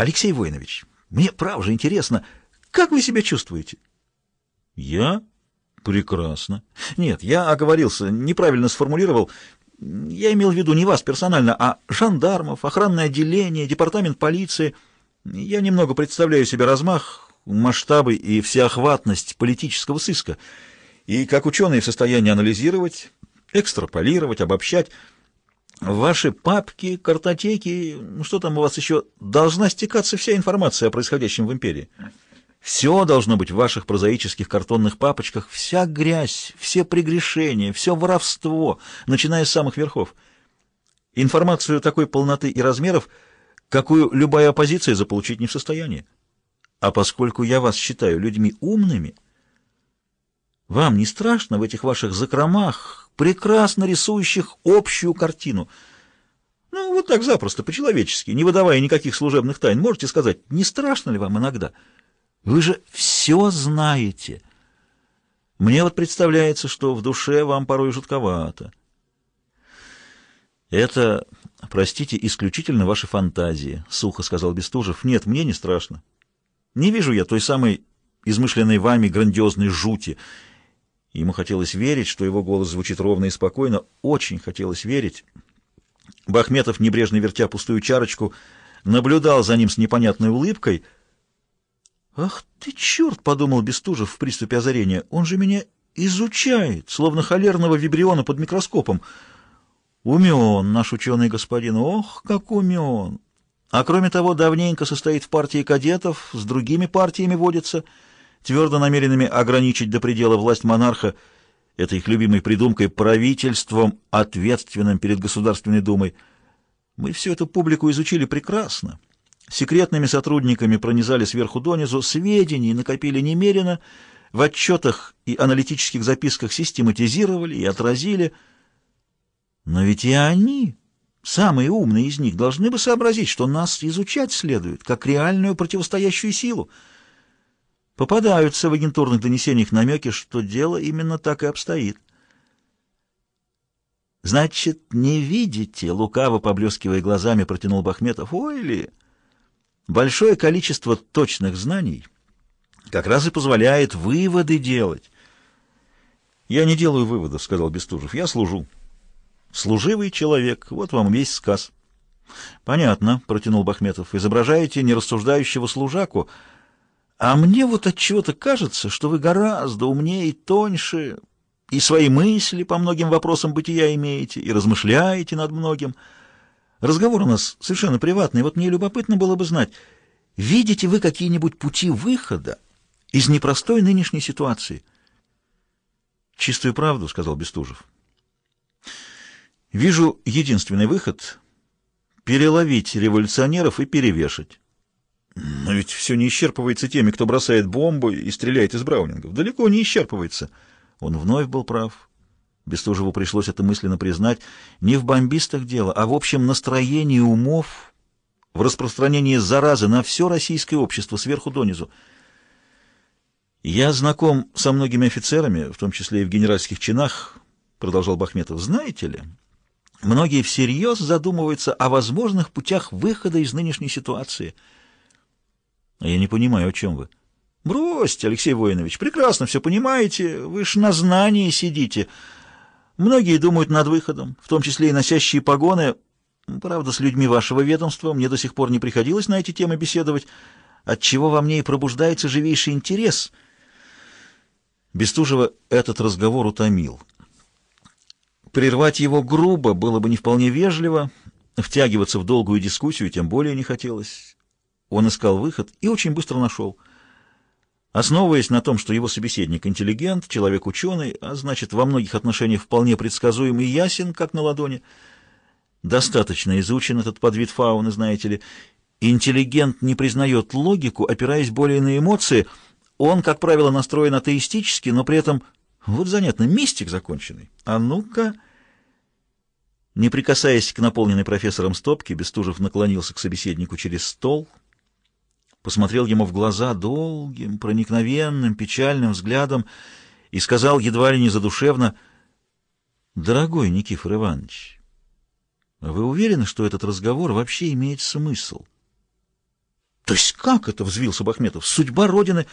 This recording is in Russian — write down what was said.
Алексей Воинович, мне правда же интересно, как вы себя чувствуете? Я? Прекрасно. Нет, я оговорился, неправильно сформулировал. Я имел в виду не вас персонально, а жандармов, охранное отделение, департамент полиции. Я немного представляю себе размах, масштабы и всеохватность политического сыска. И как ученые в состоянии анализировать, экстраполировать, обобщать. Ваши папки, картотеки, ну что там у вас еще, должна стекаться вся информация о происходящем в империи. Все должно быть в ваших прозаических картонных папочках, вся грязь, все прегрешения, все воровство, начиная с самых верхов. Информацию такой полноты и размеров, какую любая оппозиция заполучить не в состоянии. А поскольку я вас считаю людьми умными, вам не страшно в этих ваших закромах, прекрасно рисующих общую картину? Ну, вот так запросто, по-человечески, не выдавая никаких служебных тайн, можете сказать, не страшно ли вам иногда?» Вы же все знаете. Мне вот представляется, что в душе вам порой жутковато. Это, простите, исключительно ваши фантазии, — сухо сказал Бестужев. Нет, мне не страшно. Не вижу я той самой измышленной вами грандиозной жути. Ему хотелось верить, что его голос звучит ровно и спокойно. Очень хотелось верить. Бахметов, небрежно вертя пустую чарочку, наблюдал за ним с непонятной улыбкой — «Ах ты, черт!» — подумал Бестужев в приступе озарения. «Он же меня изучает, словно холерного вибриона под микроскопом. Умен наш ученый господин, ох, как умен! А кроме того, давненько состоит в партии кадетов, с другими партиями водится, твердо намеренными ограничить до предела власть монарха, это их любимой придумкой, правительством, ответственным перед Государственной Думой. Мы всю эту публику изучили прекрасно». Секретными сотрудниками пронизали сверху донизу, сведений накопили немерено, в отчетах и аналитических записках систематизировали и отразили. Но ведь и они, самые умные из них, должны бы сообразить, что нас изучать следует, как реальную противостоящую силу. Попадаются в агентурных донесениях намеки, что дело именно так и обстоит. «Значит, не видите?» — лукаво поблескивая глазами, протянул Бахметов. «Ой ли!» Большое количество точных знаний как раз и позволяет выводы делать. «Я не делаю выводов», — сказал Бестужев. «Я служу». «Служивый человек. Вот вам весь сказ». «Понятно», — протянул Бахметов. «Изображаете нерассуждающего служаку. А мне вот от чего то кажется, что вы гораздо умнее и тоньше, и свои мысли по многим вопросам бытия имеете, и размышляете над многим». Разговор у нас совершенно приватный. Вот мне любопытно было бы знать, видите вы какие-нибудь пути выхода из непростой нынешней ситуации? Чистую правду, сказал Бестужев. Вижу единственный выход — переловить революционеров и перевешать. Но ведь все не исчерпывается теми, кто бросает бомбу и стреляет из браунингов. Далеко не исчерпывается. Он вновь был прав. Бестужеву пришлось это мысленно признать, не в бомбистах дело, а в общем настроении умов, в распространении заразы на все российское общество сверху донизу. «Я знаком со многими офицерами, в том числе и в генеральских чинах», — продолжал Бахметов. «Знаете ли, многие всерьез задумываются о возможных путях выхода из нынешней ситуации». «А «Я не понимаю, о чем вы». «Бросьте, Алексей Воинович, прекрасно все понимаете, вы ж на знании сидите». Многие думают над выходом, в том числе и носящие погоны. Правда, с людьми вашего ведомства мне до сих пор не приходилось на эти темы беседовать, отчего во мне и пробуждается живейший интерес. Бестужева этот разговор утомил. Прервать его грубо было бы не вполне вежливо, втягиваться в долгую дискуссию тем более не хотелось. Он искал выход и очень быстро нашел — Основываясь на том, что его собеседник интеллигент, человек ученый, а значит, во многих отношениях вполне предсказуем и ясен, как на ладони, достаточно изучен этот подвид фауны, знаете ли, интеллигент не признает логику, опираясь более на эмоции, он, как правило, настроен атеистически, но при этом, вот занятно, мистик законченный. А ну-ка... Не прикасаясь к наполненной профессором стопке, Бестужев наклонился к собеседнику через стол — посмотрел ему в глаза долгим, проникновенным, печальным взглядом и сказал едва ли не задушевно, «Дорогой Никифор Иванович, вы уверены, что этот разговор вообще имеет смысл?» То есть как это, — взвился Бахметов, — судьба Родины